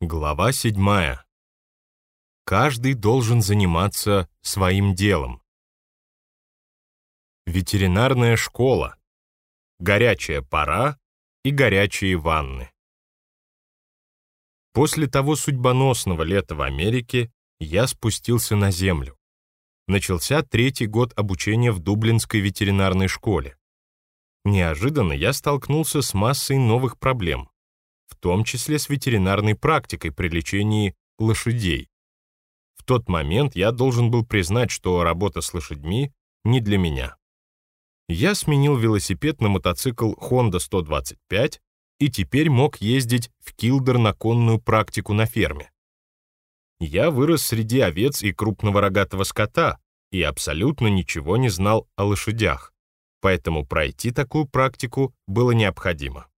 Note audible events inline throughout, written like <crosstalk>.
Глава седьмая. Каждый должен заниматься своим делом. Ветеринарная школа. Горячая пора и горячие ванны. После того судьбоносного лета в Америке я спустился на землю. Начался третий год обучения в Дублинской ветеринарной школе. Неожиданно я столкнулся с массой новых проблем в том числе с ветеринарной практикой при лечении лошадей. В тот момент я должен был признать, что работа с лошадьми не для меня. Я сменил велосипед на мотоцикл Honda 125 и теперь мог ездить в Килдер на конную практику на ферме. Я вырос среди овец и крупного рогатого скота и абсолютно ничего не знал о лошадях, поэтому пройти такую практику было необходимо.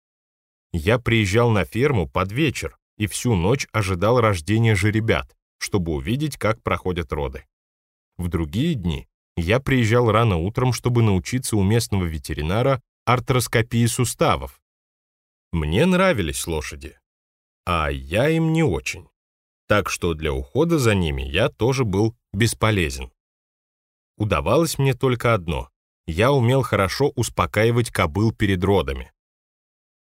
Я приезжал на ферму под вечер и всю ночь ожидал рождения жеребят, чтобы увидеть, как проходят роды. В другие дни я приезжал рано утром, чтобы научиться у местного ветеринара артроскопии суставов. Мне нравились лошади, а я им не очень. Так что для ухода за ними я тоже был бесполезен. Удавалось мне только одно — я умел хорошо успокаивать кобыл перед родами.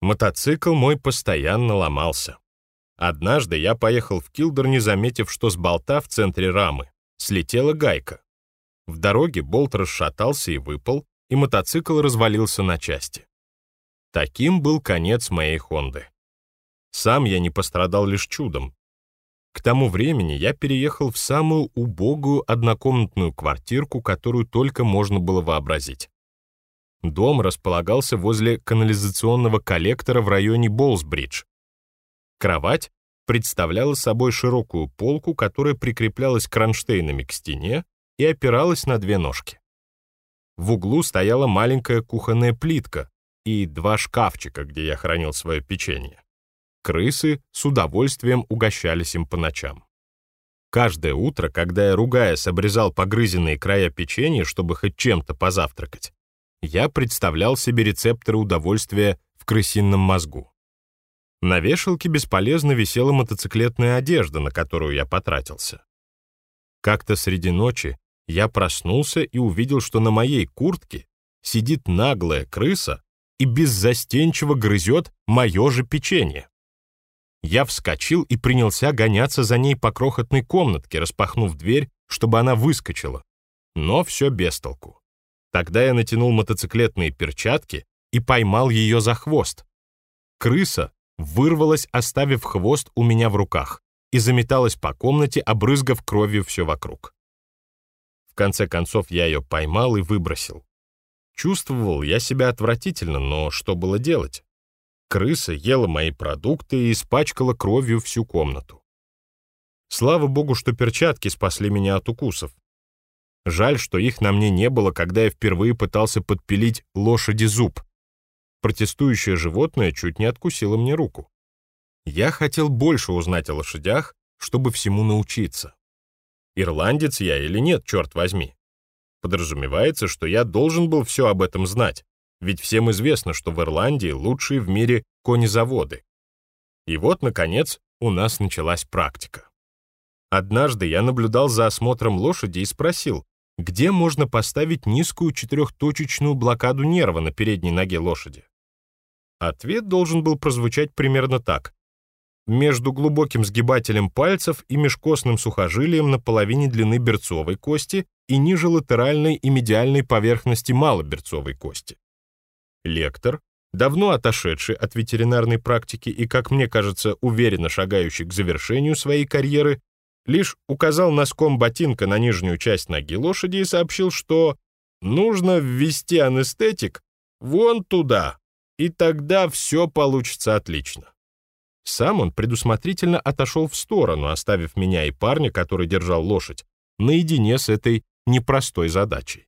Мотоцикл мой постоянно ломался. Однажды я поехал в Килдер, не заметив, что с болта в центре рамы слетела гайка. В дороге болт расшатался и выпал, и мотоцикл развалился на части. Таким был конец моей Хонды. Сам я не пострадал лишь чудом. К тому времени я переехал в самую убогую однокомнатную квартирку, которую только можно было вообразить. Дом располагался возле канализационного коллектора в районе Болсбридж. Кровать представляла собой широкую полку, которая прикреплялась кронштейнами к стене и опиралась на две ножки. В углу стояла маленькая кухонная плитка и два шкафчика, где я хранил свое печенье. Крысы с удовольствием угощались им по ночам. Каждое утро, когда я, ругаясь, обрезал погрызенные края печенья, чтобы хоть чем-то позавтракать, я представлял себе рецепторы удовольствия в крысином мозгу. На вешалке бесполезно висела мотоциклетная одежда, на которую я потратился. Как-то среди ночи я проснулся и увидел, что на моей куртке сидит наглая крыса и беззастенчиво грызет мое же печенье. Я вскочил и принялся гоняться за ней по крохотной комнатке, распахнув дверь, чтобы она выскочила. Но все без толку. Тогда я натянул мотоциклетные перчатки и поймал ее за хвост. Крыса вырвалась, оставив хвост у меня в руках, и заметалась по комнате, обрызгав кровью все вокруг. В конце концов я ее поймал и выбросил. Чувствовал я себя отвратительно, но что было делать? Крыса ела мои продукты и испачкала кровью всю комнату. Слава богу, что перчатки спасли меня от укусов. Жаль, что их на мне не было, когда я впервые пытался подпилить лошади зуб. Протестующее животное чуть не откусило мне руку. Я хотел больше узнать о лошадях, чтобы всему научиться. Ирландец я или нет, черт возьми. Подразумевается, что я должен был все об этом знать, ведь всем известно, что в Ирландии лучшие в мире конезаводы. И вот, наконец, у нас началась практика. Однажды я наблюдал за осмотром лошади и спросил, где можно поставить низкую четырехточечную блокаду нерва на передней ноге лошади? Ответ должен был прозвучать примерно так. Между глубоким сгибателем пальцев и межкостным сухожилием на половине длины берцовой кости и ниже латеральной и медиальной поверхности малоберцовой кости. Лектор, давно отошедший от ветеринарной практики и, как мне кажется, уверенно шагающий к завершению своей карьеры, лишь указал носком ботинка на нижнюю часть ноги лошади и сообщил, что нужно ввести анестетик вон туда, и тогда все получится отлично. Сам он предусмотрительно отошел в сторону, оставив меня и парня, который держал лошадь, наедине с этой непростой задачей.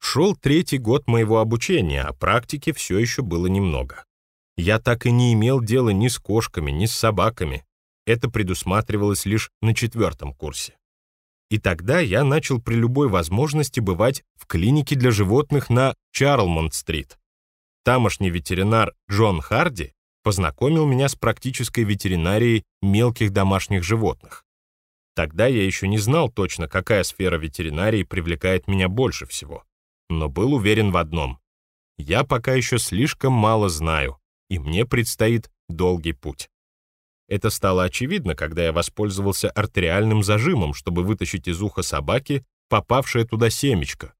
Шел третий год моего обучения, а практики все еще было немного. Я так и не имел дела ни с кошками, ни с собаками, это предусматривалось лишь на четвертом курсе. И тогда я начал при любой возможности бывать в клинике для животных на Чарлмонт-стрит. Тамошний ветеринар Джон Харди познакомил меня с практической ветеринарией мелких домашних животных. Тогда я еще не знал точно, какая сфера ветеринарии привлекает меня больше всего, но был уверен в одном. Я пока еще слишком мало знаю, и мне предстоит долгий путь. Это стало очевидно, когда я воспользовался артериальным зажимом, чтобы вытащить из уха собаки попавшее туда семечко.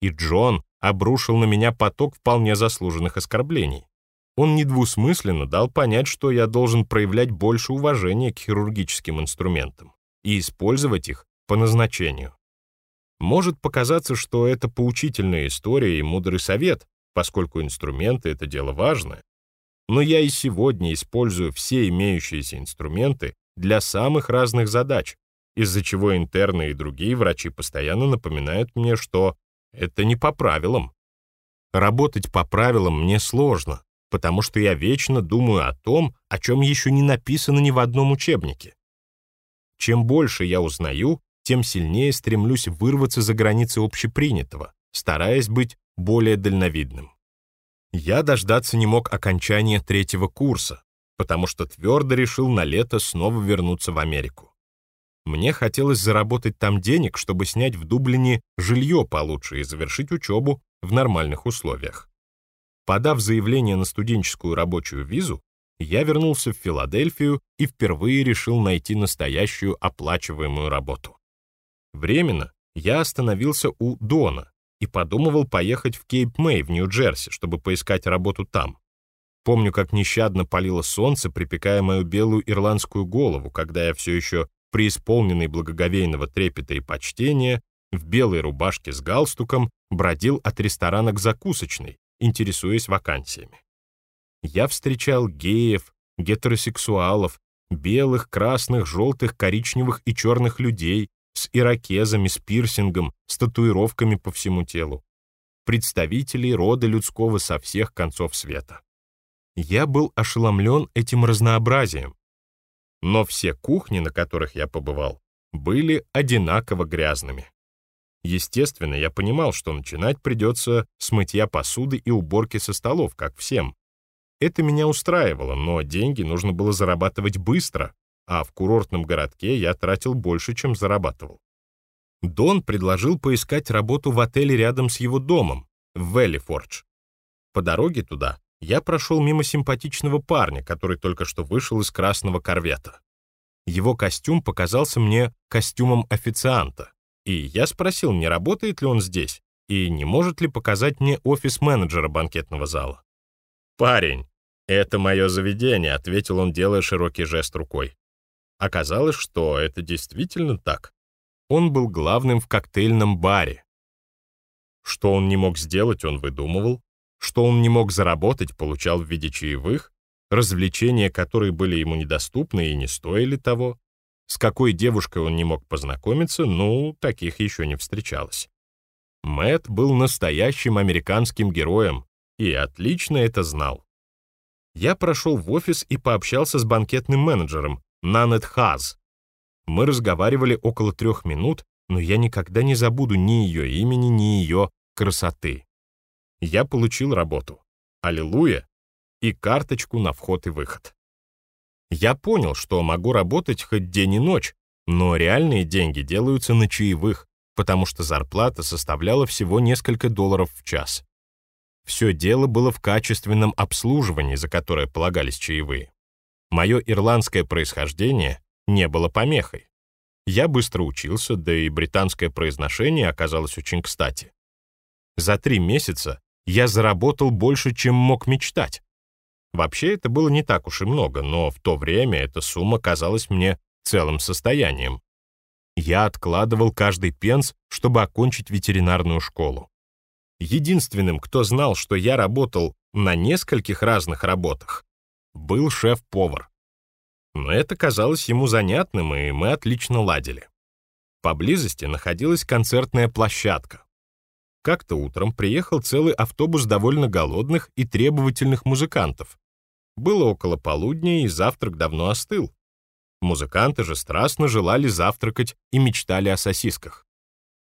И Джон обрушил на меня поток вполне заслуженных оскорблений. Он недвусмысленно дал понять, что я должен проявлять больше уважения к хирургическим инструментам и использовать их по назначению. Может показаться, что это поучительная история и мудрый совет, поскольку инструменты — это дело важное. Но я и сегодня использую все имеющиеся инструменты для самых разных задач, из-за чего интерны и другие врачи постоянно напоминают мне, что это не по правилам. Работать по правилам мне сложно, потому что я вечно думаю о том, о чем еще не написано ни в одном учебнике. Чем больше я узнаю, тем сильнее стремлюсь вырваться за границы общепринятого, стараясь быть более дальновидным. Я дождаться не мог окончания третьего курса, потому что твердо решил на лето снова вернуться в Америку. Мне хотелось заработать там денег, чтобы снять в Дублине жилье получше и завершить учебу в нормальных условиях. Подав заявление на студенческую рабочую визу, я вернулся в Филадельфию и впервые решил найти настоящую оплачиваемую работу. Временно я остановился у Дона и подумывал поехать в Кейп-Мэй в Нью-Джерси, чтобы поискать работу там. Помню, как нещадно палило солнце, припекая мою белую ирландскую голову, когда я все еще преисполненный благоговейного трепета и почтения, в белой рубашке с галстуком бродил от ресторана к закусочной, интересуясь вакансиями. Я встречал геев, гетеросексуалов, белых, красных, желтых, коричневых и черных людей с ирокезами, с пирсингом, с татуировками по всему телу. Представителей рода людского со всех концов света. Я был ошеломлен этим разнообразием. Но все кухни, на которых я побывал, были одинаково грязными. Естественно, я понимал, что начинать придется с мытья посуды и уборки со столов, как всем. Это меня устраивало, но деньги нужно было зарабатывать быстро, а в курортном городке я тратил больше, чем зарабатывал. Дон предложил поискать работу в отеле рядом с его домом, в Веллифордж. По дороге туда я прошел мимо симпатичного парня, который только что вышел из красного корвета. Его костюм показался мне костюмом официанта. И я спросил, не работает ли он здесь, и не может ли показать мне офис менеджера банкетного зала. «Парень, это мое заведение», — ответил он, делая широкий жест рукой. Оказалось, что это действительно так. Он был главным в коктейльном баре. Что он не мог сделать, он выдумывал. Что он не мог заработать, получал в виде чаевых. Развлечения, которые были ему недоступны и не стоили того. С какой девушкой он не мог познакомиться, ну, таких еще не встречалось. Мэт был настоящим американским героем и отлично это знал. Я прошел в офис и пообщался с банкетным менеджером, Нанет Хаз. Мы разговаривали около трех минут, но я никогда не забуду ни ее имени, ни ее красоты. Я получил работу. Аллилуйя! И карточку на вход и выход. Я понял, что могу работать хоть день и ночь, но реальные деньги делаются на чаевых, потому что зарплата составляла всего несколько долларов в час. Все дело было в качественном обслуживании, за которое полагались чаевые. Мое ирландское происхождение не было помехой. Я быстро учился, да и британское произношение оказалось очень кстати. За три месяца я заработал больше, чем мог мечтать. Вообще это было не так уж и много, но в то время эта сумма казалась мне целым состоянием. Я откладывал каждый пенс, чтобы окончить ветеринарную школу. Единственным, кто знал, что я работал на нескольких разных работах, был шеф-повар. Но это казалось ему занятным, и мы отлично ладили. Поблизости находилась концертная площадка. Как-то утром приехал целый автобус довольно голодных и требовательных музыкантов, было около полудня, и завтрак давно остыл. Музыканты же страстно желали завтракать и мечтали о сосисках.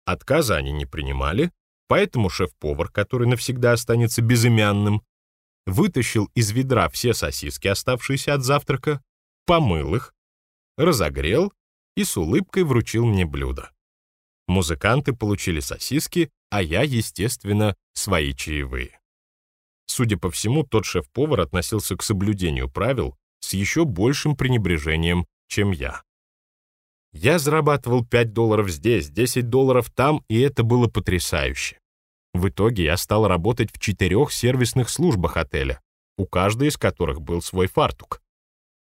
Отказа они не принимали, поэтому шеф-повар, который навсегда останется безымянным, вытащил из ведра все сосиски, оставшиеся от завтрака, помыл их, разогрел и с улыбкой вручил мне блюдо. Музыканты получили сосиски, а я, естественно, свои чаевые. Судя по всему, тот шеф-повар относился к соблюдению правил с еще большим пренебрежением, чем я. Я зарабатывал 5 долларов здесь, 10 долларов там, и это было потрясающе. В итоге я стал работать в четырех сервисных службах отеля, у каждой из которых был свой фартук.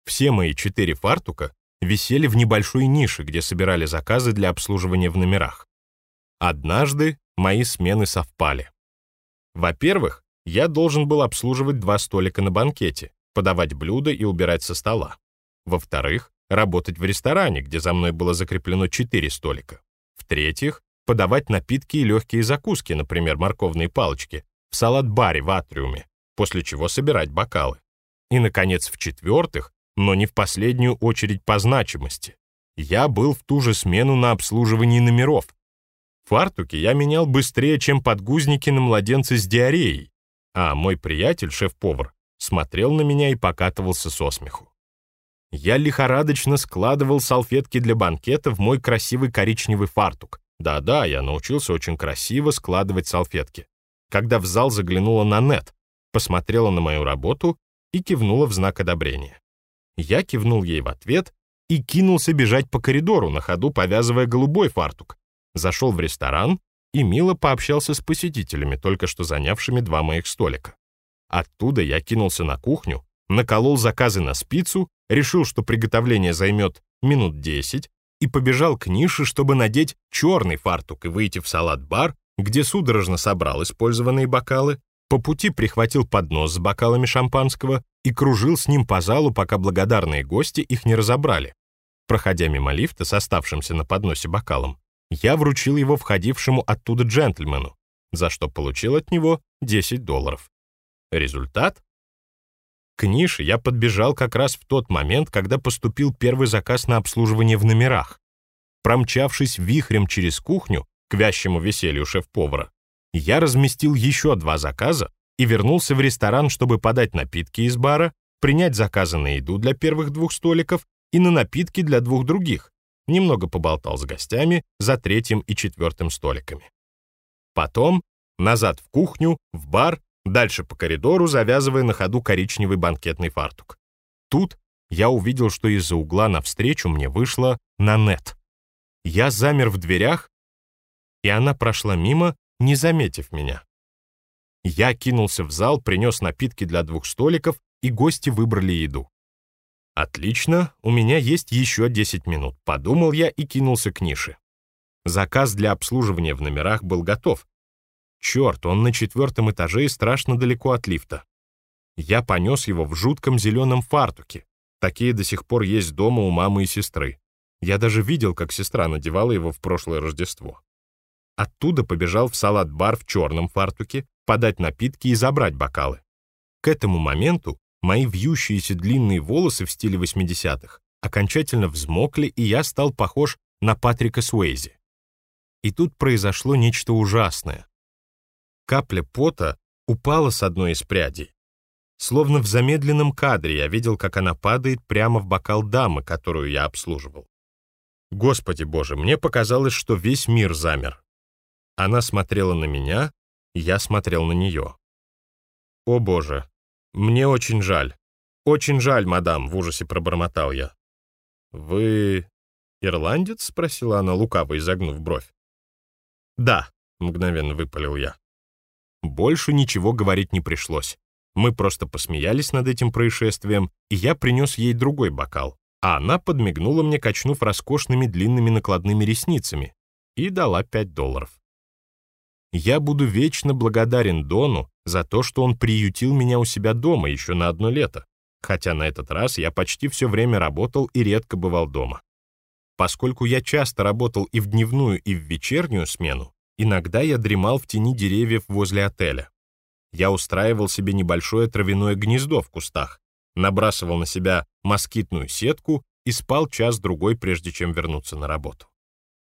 Все мои четыре фартука висели в небольшой нише, где собирали заказы для обслуживания в номерах. Однажды мои смены совпали. Во-первых, я должен был обслуживать два столика на банкете, подавать блюда и убирать со стола. Во-вторых, работать в ресторане, где за мной было закреплено четыре столика. В-третьих, подавать напитки и легкие закуски, например, морковные палочки, в салат-баре в атриуме, после чего собирать бокалы. И, наконец, в-четвертых, но не в последнюю очередь по значимости, я был в ту же смену на обслуживании номеров. Фартуки я менял быстрее, чем подгузники на младенца с диареей, а мой приятель, шеф-повар, смотрел на меня и покатывался со смеху. Я лихорадочно складывал салфетки для банкета в мой красивый коричневый фартук. Да-да, я научился очень красиво складывать салфетки. Когда в зал заглянула Нанет, посмотрела на мою работу и кивнула в знак одобрения. Я кивнул ей в ответ и кинулся бежать по коридору, на ходу повязывая голубой фартук. Зашел в ресторан и мило пообщался с посетителями, только что занявшими два моих столика. Оттуда я кинулся на кухню, наколол заказы на спицу, решил, что приготовление займет минут 10, и побежал к нише, чтобы надеть черный фартук и выйти в салат-бар, где судорожно собрал использованные бокалы, по пути прихватил поднос с бокалами шампанского и кружил с ним по залу, пока благодарные гости их не разобрали. Проходя мимо лифта с оставшимся на подносе бокалом, я вручил его входившему оттуда джентльмену, за что получил от него 10 долларов. Результат к нише я подбежал как раз в тот момент, когда поступил первый заказ на обслуживание в номерах. Промчавшись вихрем через кухню, к вящему веселью шеф-повара, я разместил еще два заказа и вернулся в ресторан, чтобы подать напитки из бара, принять заказы на еду для первых двух столиков и на напитки для двух других. Немного поболтал с гостями за третьим и четвертым столиками. Потом назад в кухню, в бар Дальше по коридору, завязывая на ходу коричневый банкетный фартук. Тут я увидел, что из-за угла навстречу мне вышла Нанет. Я замер в дверях, и она прошла мимо, не заметив меня. Я кинулся в зал, принес напитки для двух столиков, и гости выбрали еду. «Отлично, у меня есть еще 10 минут», — подумал я и кинулся к нише. Заказ для обслуживания в номерах был готов, Черт, он на четвертом этаже и страшно далеко от лифта. Я понес его в жутком зеленом фартуке. Такие до сих пор есть дома у мамы и сестры. Я даже видел, как сестра надевала его в прошлое Рождество. Оттуда побежал в салат-бар в черном фартуке, подать напитки и забрать бокалы. К этому моменту мои вьющиеся длинные волосы в стиле 80-х окончательно взмокли, и я стал похож на Патрика Суэйзи. И тут произошло нечто ужасное. Капля пота упала с одной из прядей. Словно в замедленном кадре я видел, как она падает прямо в бокал дамы, которую я обслуживал. Господи боже, мне показалось, что весь мир замер. Она смотрела на меня, я смотрел на нее. «О боже, мне очень жаль. Очень жаль, мадам», — в ужасе пробормотал я. «Вы ирландец?» — спросила она, лукаво изогнув бровь. «Да», — мгновенно выпалил я. Больше ничего говорить не пришлось. Мы просто посмеялись над этим происшествием, и я принес ей другой бокал, а она подмигнула мне, качнув роскошными длинными накладными ресницами, и дала 5 долларов. Я буду вечно благодарен Дону за то, что он приютил меня у себя дома еще на одно лето, хотя на этот раз я почти все время работал и редко бывал дома. Поскольку я часто работал и в дневную, и в вечернюю смену, Иногда я дремал в тени деревьев возле отеля. Я устраивал себе небольшое травяное гнездо в кустах, набрасывал на себя москитную сетку и спал час-другой, прежде чем вернуться на работу.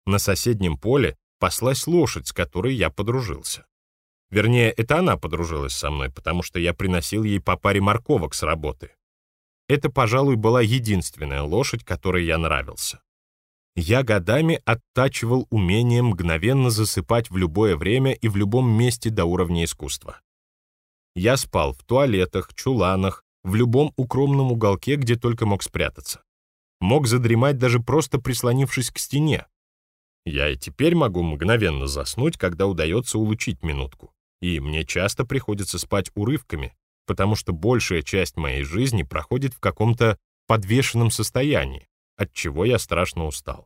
На соседнем поле паслась лошадь, с которой я подружился. Вернее, это она подружилась со мной, потому что я приносил ей по паре морковок с работы. Это, пожалуй, была единственная лошадь, которой я нравился. Я годами оттачивал умение мгновенно засыпать в любое время и в любом месте до уровня искусства. Я спал в туалетах, чуланах, в любом укромном уголке, где только мог спрятаться. Мог задремать даже просто прислонившись к стене. Я и теперь могу мгновенно заснуть, когда удается улучить минутку. И мне часто приходится спать урывками, потому что большая часть моей жизни проходит в каком-то подвешенном состоянии, от чего я страшно устал.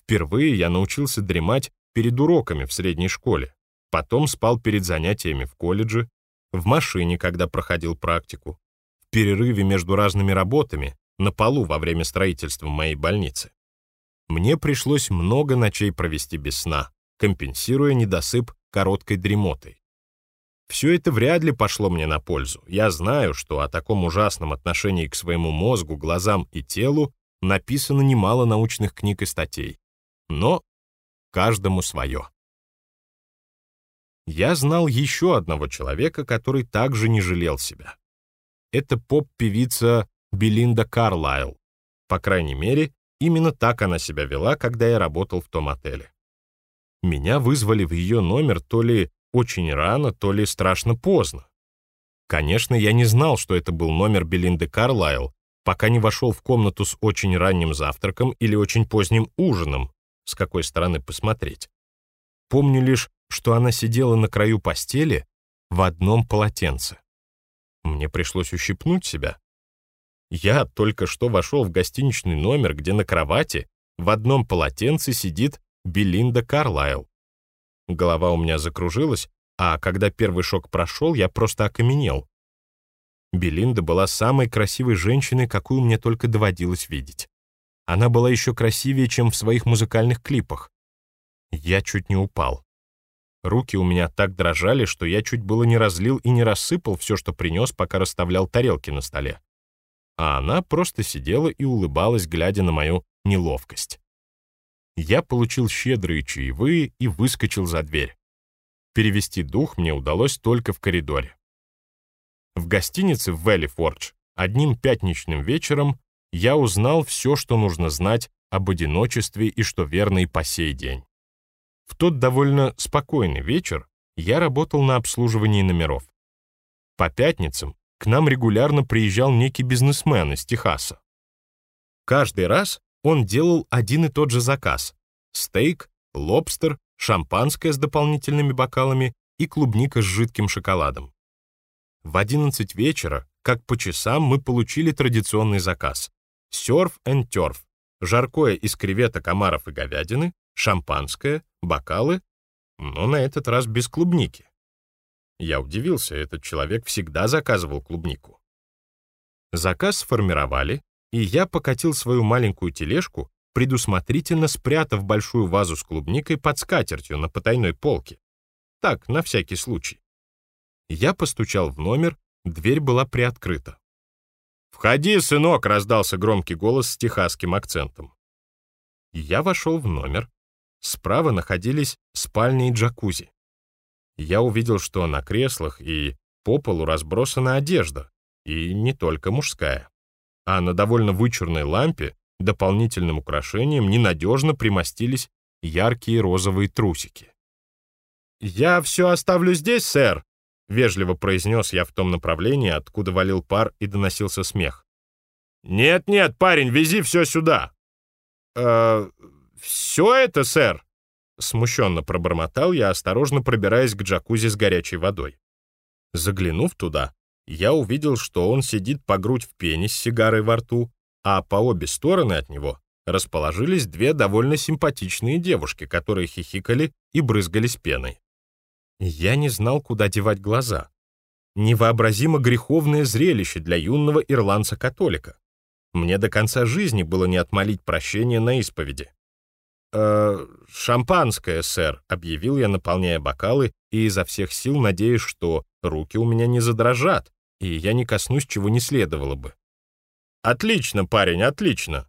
Впервые я научился дремать перед уроками в средней школе, потом спал перед занятиями в колледже, в машине, когда проходил практику, в перерыве между разными работами, на полу во время строительства моей больницы. Мне пришлось много ночей провести без сна, компенсируя недосып короткой дремотой. Все это вряд ли пошло мне на пользу. Я знаю, что о таком ужасном отношении к своему мозгу, глазам и телу написано немало научных книг и статей. Но каждому свое. Я знал еще одного человека, который также не жалел себя. Это поп-певица Белинда Карлайл. По крайней мере, именно так она себя вела, когда я работал в том отеле. Меня вызвали в ее номер то ли очень рано, то ли страшно поздно. Конечно, я не знал, что это был номер Белинды Карлайл, пока не вошел в комнату с очень ранним завтраком или очень поздним ужином, с какой стороны посмотреть. Помню лишь, что она сидела на краю постели в одном полотенце. Мне пришлось ущипнуть себя. Я только что вошел в гостиничный номер, где на кровати в одном полотенце сидит Белинда Карлайл. Голова у меня закружилась, а когда первый шок прошел, я просто окаменел. Белинда была самой красивой женщиной, какую мне только доводилось видеть. Она была еще красивее, чем в своих музыкальных клипах. Я чуть не упал. Руки у меня так дрожали, что я чуть было не разлил и не рассыпал все, что принес, пока расставлял тарелки на столе. А она просто сидела и улыбалась, глядя на мою неловкость я получил щедрые чаевые и выскочил за дверь. Перевести дух мне удалось только в коридоре. В гостинице в Вэлли Фордж одним пятничным вечером я узнал все, что нужно знать об одиночестве и что верно и по сей день. В тот довольно спокойный вечер я работал на обслуживании номеров. По пятницам к нам регулярно приезжал некий бизнесмен из Техаса. Каждый раз он делал один и тот же заказ — стейк, лобстер, шампанское с дополнительными бокалами и клубника с жидким шоколадом. В 11 вечера, как по часам, мы получили традиционный заказ — серф and turf, жаркое из креветок, омаров и говядины, шампанское, бокалы, но на этот раз без клубники. Я удивился, этот человек всегда заказывал клубнику. Заказ сформировали, и я покатил свою маленькую тележку, предусмотрительно спрятав большую вазу с клубникой под скатертью на потайной полке. Так, на всякий случай. Я постучал в номер, дверь была приоткрыта. «Входи, сынок!» — раздался громкий голос с техасским акцентом. Я вошел в номер. Справа находились спальня и джакузи. Я увидел, что на креслах и по полу разбросана одежда, и не только мужская а на довольно вычурной лампе дополнительным украшением ненадежно примостились яркие розовые трусики. «Я все оставлю здесь, сэр», — вежливо произнес я в том направлении, откуда валил пар и доносился смех. «Нет-нет, парень, вези все сюда». «Э, все это, сэр?» Смущенно пробормотал я, осторожно пробираясь к джакузи с горячей водой. Заглянув туда, я увидел, что он сидит по грудь в пене с сигарой во рту, а по обе стороны от него расположились две довольно симпатичные девушки, которые хихикали и брызгались пеной. Я не знал, куда девать глаза. Невообразимо греховное зрелище для юного ирландца-католика. Мне до конца жизни было не отмолить прощения на исповеди. «Э, «Шампанское, сэр», — объявил я, наполняя бокалы и изо всех сил надеясь, что руки у меня не задрожат, и я не коснусь, чего не следовало бы. «Отлично, парень, отлично!»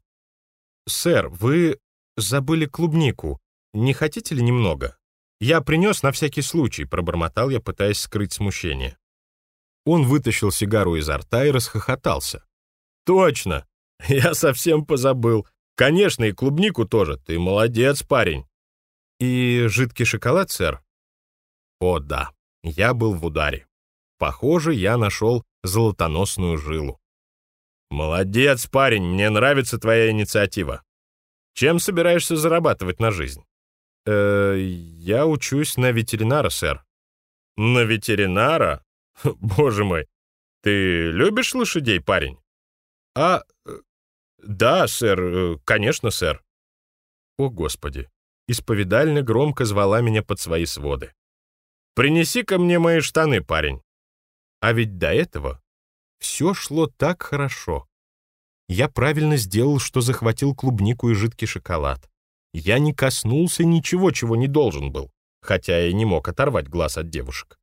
«Сэр, вы забыли клубнику. Не хотите ли немного?» Я принес на всякий случай», — пробормотал я, пытаясь скрыть смущение. Он вытащил сигару изо рта и расхохотался. «Точно! <laughs> Я совсем позабыл. Конечно, и клубнику тоже. Ты молодец, парень». «И жидкий шоколад, сэр?» «О, да. Я был в ударе. Похоже, я нашел золотоносную жилу». «Молодец, парень. Мне нравится твоя инициатива. Чем собираешься зарабатывать на жизнь?» «Э, я учусь на ветеринара, сэр». «На ветеринара? Боже мой, ты любишь лошадей, парень?» «А, э, да, сэр, э, конечно, сэр». О, Господи! Исповедальня громко звала меня под свои своды. принеси ко мне мои штаны, парень». А ведь до этого все шло так хорошо. Я правильно сделал, что захватил клубнику и жидкий шоколад. Я не коснулся ничего, чего не должен был, хотя и не мог оторвать глаз от девушек.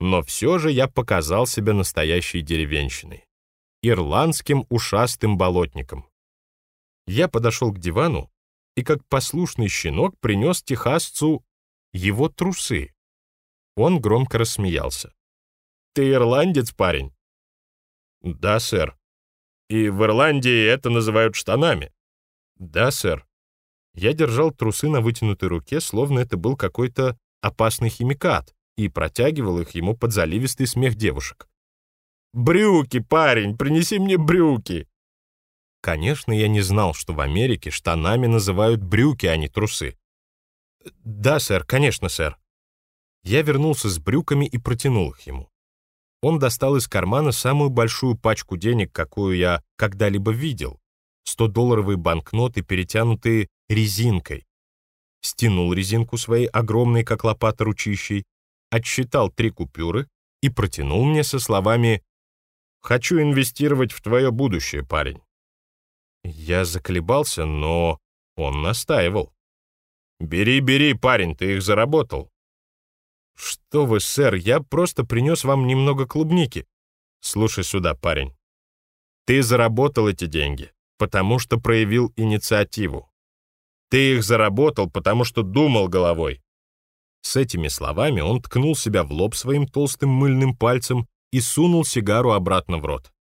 Но все же я показал себя настоящей деревенщиной, ирландским ушастым болотником. Я подошел к дивану и, как послушный щенок, принес техасцу его трусы. Он громко рассмеялся. «Ты ирландец, парень?» «Да, сэр. И в Ирландии это называют штанами?» «Да, сэр. Я держал трусы на вытянутой руке, словно это был какой-то опасный химикат, и протягивал их ему под заливистый смех девушек. «Брюки, парень, принеси мне брюки!» Конечно, я не знал, что в Америке штанами называют брюки, а не трусы. «Да, сэр, конечно, сэр». Я вернулся с брюками и протянул их ему. Он достал из кармана самую большую пачку денег, какую я когда-либо видел. 100-долларовые банкноты, перетянутые резинкой. Стянул резинку своей огромной, как лопата, ручищей, отсчитал три купюры и протянул мне со словами «Хочу инвестировать в твое будущее, парень». Я заколебался, но он настаивал. «Бери, бери, парень, ты их заработал». «Что вы, сэр, я просто принес вам немного клубники». «Слушай сюда, парень. Ты заработал эти деньги, потому что проявил инициативу. Ты их заработал, потому что думал головой. С этими словами он ткнул себя в лоб своим толстым мыльным пальцем и сунул сигару обратно в рот.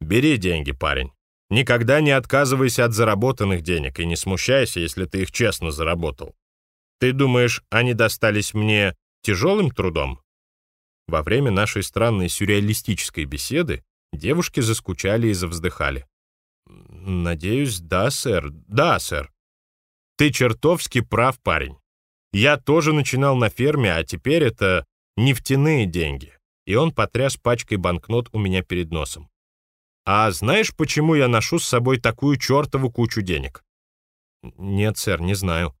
«Бери деньги, парень. Никогда не отказывайся от заработанных денег и не смущайся, если ты их честно заработал. Ты думаешь, они достались мне тяжелым трудом?» Во время нашей странной сюрреалистической беседы девушки заскучали и завздыхали. «Надеюсь, да, сэр. Да, сэр. Ты чертовски прав, парень. Я тоже начинал на ферме, а теперь это нефтяные деньги. И он потряс пачкой банкнот у меня перед носом. А знаешь, почему я ношу с собой такую чертову кучу денег? Нет, сэр, не знаю.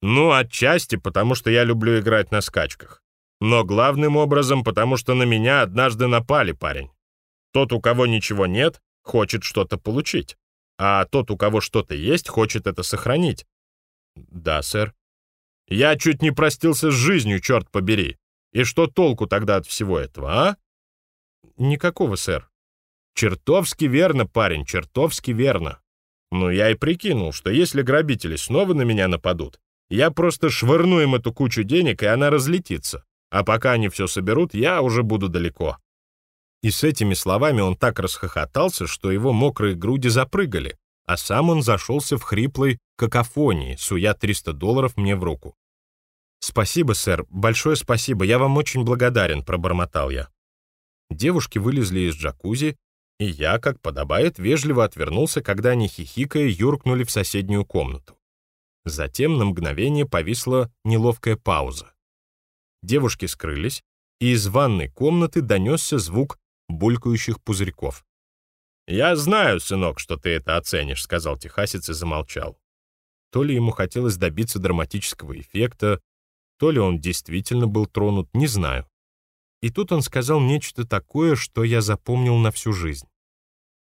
Ну, отчасти, потому что я люблю играть на скачках. Но главным образом, потому что на меня однажды напали, парень. Тот, у кого ничего нет, хочет что-то получить. А тот, у кого что-то есть, хочет это сохранить. «Да, сэр». «Я чуть не простился с жизнью, черт побери. И что толку тогда от всего этого, а?» «Никакого, сэр». «Чертовски верно, парень, чертовски верно. Ну, я и прикинул, что если грабители снова на меня нападут, я просто швырну им эту кучу денег, и она разлетится. А пока они все соберут, я уже буду далеко». И с этими словами он так расхохотался, что его мокрые груди запрыгали, а сам он зашелся в хриплой какофонии, суя 300 долларов мне в руку. «Спасибо, сэр, большое спасибо, я вам очень благодарен», — пробормотал я. Девушки вылезли из джакузи, и я, как подобает, вежливо отвернулся, когда они, хихикая, юркнули в соседнюю комнату. Затем на мгновение повисла неловкая пауза. Девушки скрылись, и из ванной комнаты донесся звук булькающих пузырьков. «Я знаю, сынок, что ты это оценишь», — сказал техасец и замолчал. То ли ему хотелось добиться драматического эффекта, то ли он действительно был тронут, не знаю. И тут он сказал нечто такое, что я запомнил на всю жизнь.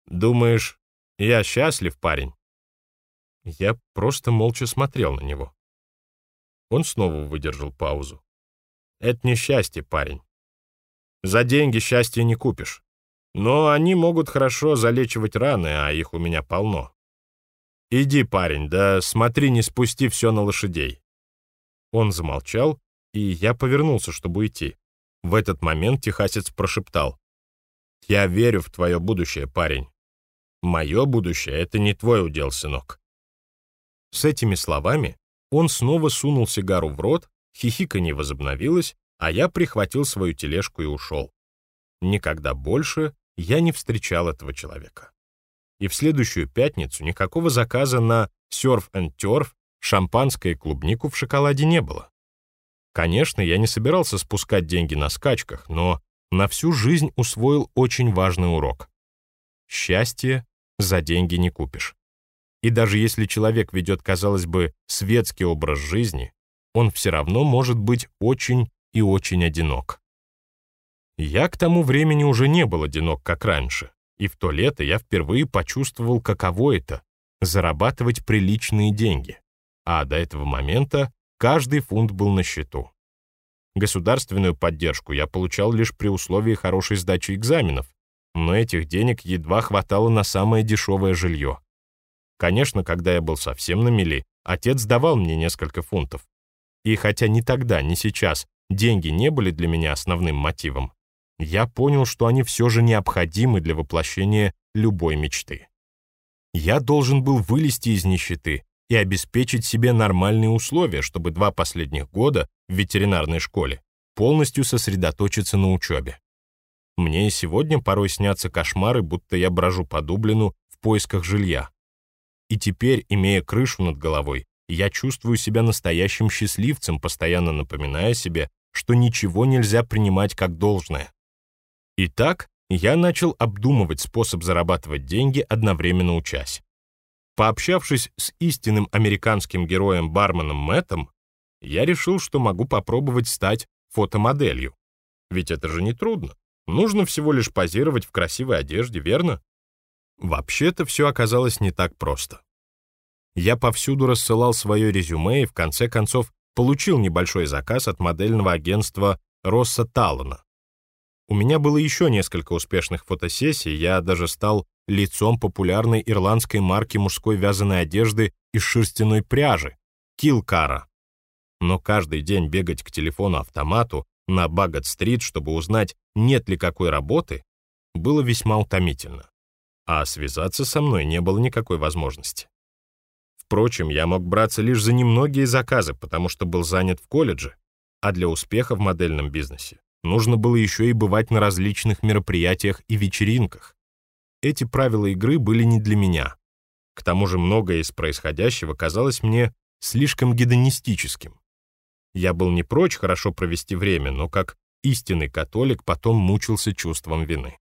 «Думаешь, я счастлив, парень?» Я просто молча смотрел на него. Он снова выдержал паузу. «Это не счастье, парень. За деньги счастья не купишь. Но они могут хорошо залечивать раны, а их у меня полно. Иди, парень, да смотри, не спусти все на лошадей. Он замолчал, и я повернулся, чтобы уйти. В этот момент техасец прошептал. «Я верю в твое будущее, парень. Мое будущее — это не твой удел, сынок». С этими словами он снова сунул сигару в рот, хихиканье возобновилось, а я прихватил свою тележку и ушел. Никогда больше я не встречал этого человека. И в следующую пятницу никакого заказа на Surf and Turf, шампанское и клубнику в шоколаде не было. Конечно, я не собирался спускать деньги на скачках, но на всю жизнь усвоил очень важный урок. Счастье за деньги не купишь. И даже если человек ведет, казалось бы, светский образ жизни, он все равно может быть очень и очень одинок. Я к тому времени уже не был одинок, как раньше, и в то лето я впервые почувствовал, каково это — зарабатывать приличные деньги. А до этого момента Каждый фунт был на счету. Государственную поддержку я получал лишь при условии хорошей сдачи экзаменов, но этих денег едва хватало на самое дешевое жилье. Конечно, когда я был совсем на мели, отец давал мне несколько фунтов. И хотя ни тогда, ни сейчас деньги не были для меня основным мотивом, я понял, что они все же необходимы для воплощения любой мечты. Я должен был вылезти из нищеты и обеспечить себе нормальные условия, чтобы два последних года в ветеринарной школе полностью сосредоточиться на учебе. Мне и сегодня порой снятся кошмары, будто я брожу по Дублину в поисках жилья. И теперь, имея крышу над головой, я чувствую себя настоящим счастливцем, постоянно напоминая себе, что ничего нельзя принимать как должное. Итак, я начал обдумывать способ зарабатывать деньги, одновременно учась. Пообщавшись с истинным американским героем-барменом Мэттом, я решил, что могу попробовать стать фотомоделью. Ведь это же не трудно. Нужно всего лишь позировать в красивой одежде, верно? Вообще-то все оказалось не так просто. Я повсюду рассылал свое резюме и в конце концов получил небольшой заказ от модельного агентства Росса Таллана. У меня было еще несколько успешных фотосессий, я даже стал лицом популярной ирландской марки мужской вязаной одежды из шерстяной пряжи — Килкара. Но каждый день бегать к телефону-автомату на Баггат-стрит, чтобы узнать, нет ли какой работы, было весьма утомительно. А связаться со мной не было никакой возможности. Впрочем, я мог браться лишь за немногие заказы, потому что был занят в колледже, а для успеха в модельном бизнесе нужно было еще и бывать на различных мероприятиях и вечеринках эти правила игры были не для меня. К тому же многое из происходящего казалось мне слишком гедонистическим. Я был не прочь хорошо провести время, но как истинный католик потом мучился чувством вины.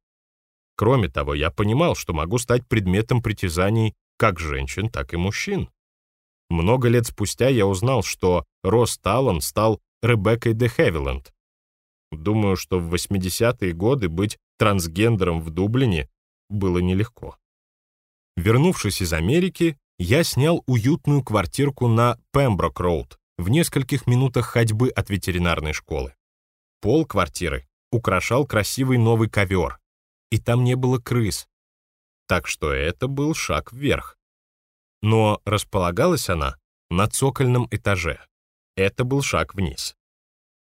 Кроме того, я понимал, что могу стать предметом притязаний как женщин, так и мужчин. Много лет спустя я узнал, что Росс Таллан стал Ребеккой де Хевиленд. Думаю, что в 80-е годы быть трансгендером в Дублине было нелегко. Вернувшись из Америки, я снял уютную квартирку на Пемброк-роуд в нескольких минутах ходьбы от ветеринарной школы. Пол квартиры украшал красивый новый ковер, и там не было крыс. Так что это был шаг вверх. Но располагалась она на цокольном этаже. Это был шаг вниз.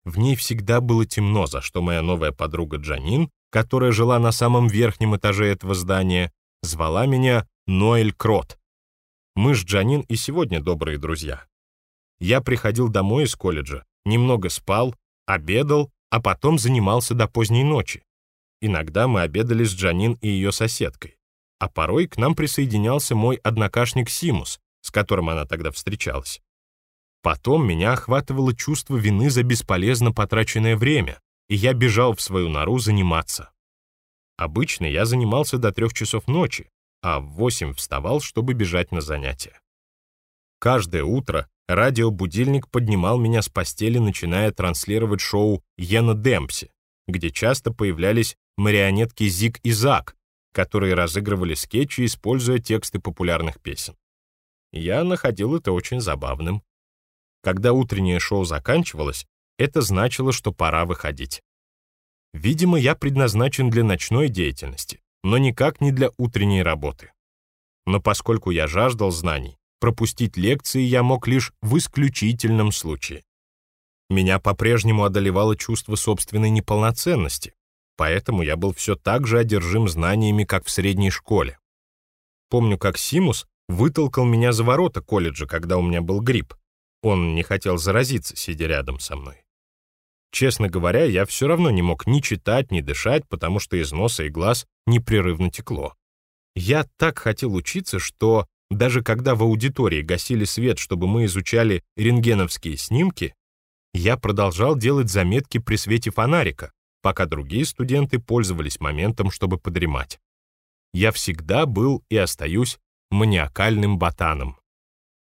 В ней всегда было темно, за что моя новая подруга Джанин которая жила на самом верхнем этаже этого здания, звала меня Ноэль Крот. Мы с Джанин и сегодня добрые друзья. Я приходил домой из колледжа, немного спал, обедал, а потом занимался до поздней ночи. Иногда мы обедали с Джанин и ее соседкой, а порой к нам присоединялся мой однокашник Симус, с которым она тогда встречалась. Потом меня охватывало чувство вины за бесполезно потраченное время, и я бежал в свою нору заниматься. Обычно я занимался до трех часов ночи, а в восемь вставал, чтобы бежать на занятия. Каждое утро радиобудильник поднимал меня с постели, начиная транслировать шоу Йена Демпси, где часто появлялись марионетки Зик и Зак, которые разыгрывали скетчи, используя тексты популярных песен. Я находил это очень забавным. Когда утреннее шоу заканчивалось, это значило, что пора выходить. Видимо, я предназначен для ночной деятельности, но никак не для утренней работы. Но поскольку я жаждал знаний, пропустить лекции я мог лишь в исключительном случае. Меня по-прежнему одолевало чувство собственной неполноценности, поэтому я был все так же одержим знаниями, как в средней школе. Помню, как Симус вытолкал меня за ворота колледжа, когда у меня был грипп. Он не хотел заразиться, сидя рядом со мной. Честно говоря, я все равно не мог ни читать, ни дышать, потому что из носа и глаз непрерывно текло. Я так хотел учиться, что даже когда в аудитории гасили свет, чтобы мы изучали рентгеновские снимки, я продолжал делать заметки при свете фонарика, пока другие студенты пользовались моментом, чтобы подремать. Я всегда был и остаюсь маниакальным ботаном.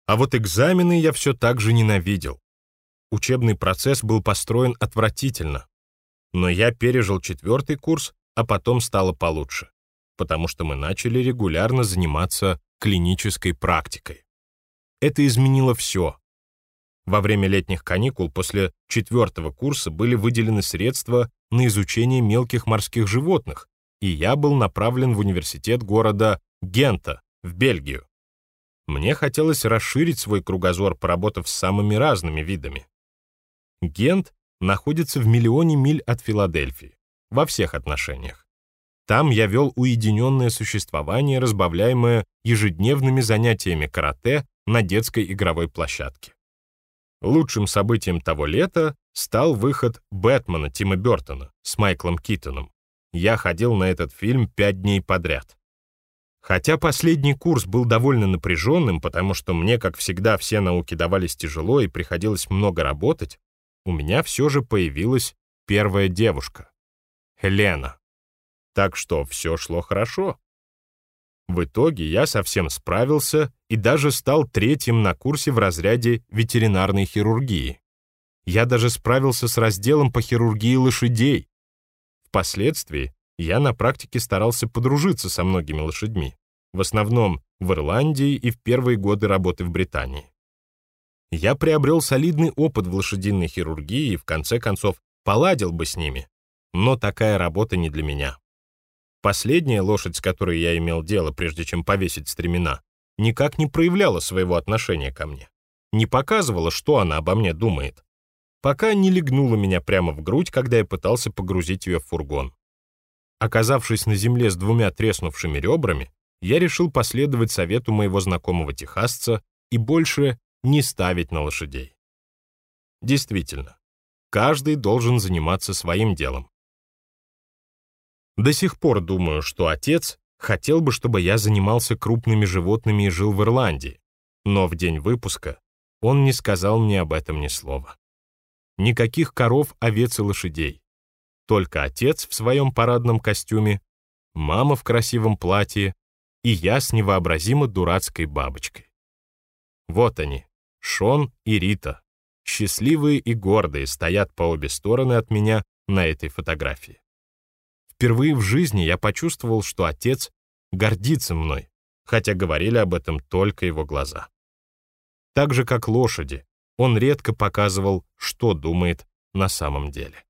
А вот экзамены я все так же ненавидел. Учебный процесс был построен отвратительно. Но я пережил четвертый курс, а потом стало получше, потому что мы начали регулярно заниматься клинической практикой. Это изменило все. Во время летних каникул после четвертого курса были выделены средства на изучение мелких морских животных, и я был направлен в университет города Гента в Бельгию. Мне хотелось расширить свой кругозор, поработав с самыми разными видами. Гент находится в миллионе миль от Филадельфии, во всех отношениях. Там я вел уединенное существование, разбавляемое ежедневными занятиями карате на детской игровой площадке. Лучшим событием того лета стал выход «Бэтмена» Тима Бертона с Майклом Китоном. Я ходил на этот фильм пять дней подряд. Хотя последний курс был довольно напряженным, потому что мне, как всегда, все науки давались тяжело и приходилось много работать, у меня все же появилась первая девушка — Хелена. Так что все шло хорошо. В итоге я совсем справился и даже стал третьим на курсе в разряде ветеринарной хирургии. Я даже справился с разделом по хирургии лошадей. Впоследствии я на практике старался подружиться со многими лошадьми, в основном в Ирландии и в первые годы работы в Британии. Я приобрел солидный опыт в лошадиной хирургии и, в конце концов, поладил бы с ними, но такая работа не для меня. Последняя лошадь, с которой я имел дело, прежде чем повесить стремена, никак не проявляла своего отношения ко мне, не показывала, что она обо мне думает, пока не легнула меня прямо в грудь, когда я пытался погрузить ее в фургон. Оказавшись на земле с двумя треснувшими ребрами, я решил последовать совету моего знакомого техасца и больше не ставить на лошадей. Действительно, каждый должен заниматься своим делом. До сих пор думаю, что отец хотел бы, чтобы я занимался крупными животными и жил в Ирландии, но в день выпуска он не сказал мне об этом ни слова. Никаких коров, овец и лошадей. Только отец в своем парадном костюме, мама в красивом платье и я с невообразимо дурацкой бабочкой. Вот они, Шон и Рита, счастливые и гордые, стоят по обе стороны от меня на этой фотографии. Впервые в жизни я почувствовал, что отец гордится мной, хотя говорили об этом только его глаза. Так же, как лошади, он редко показывал, что думает на самом деле.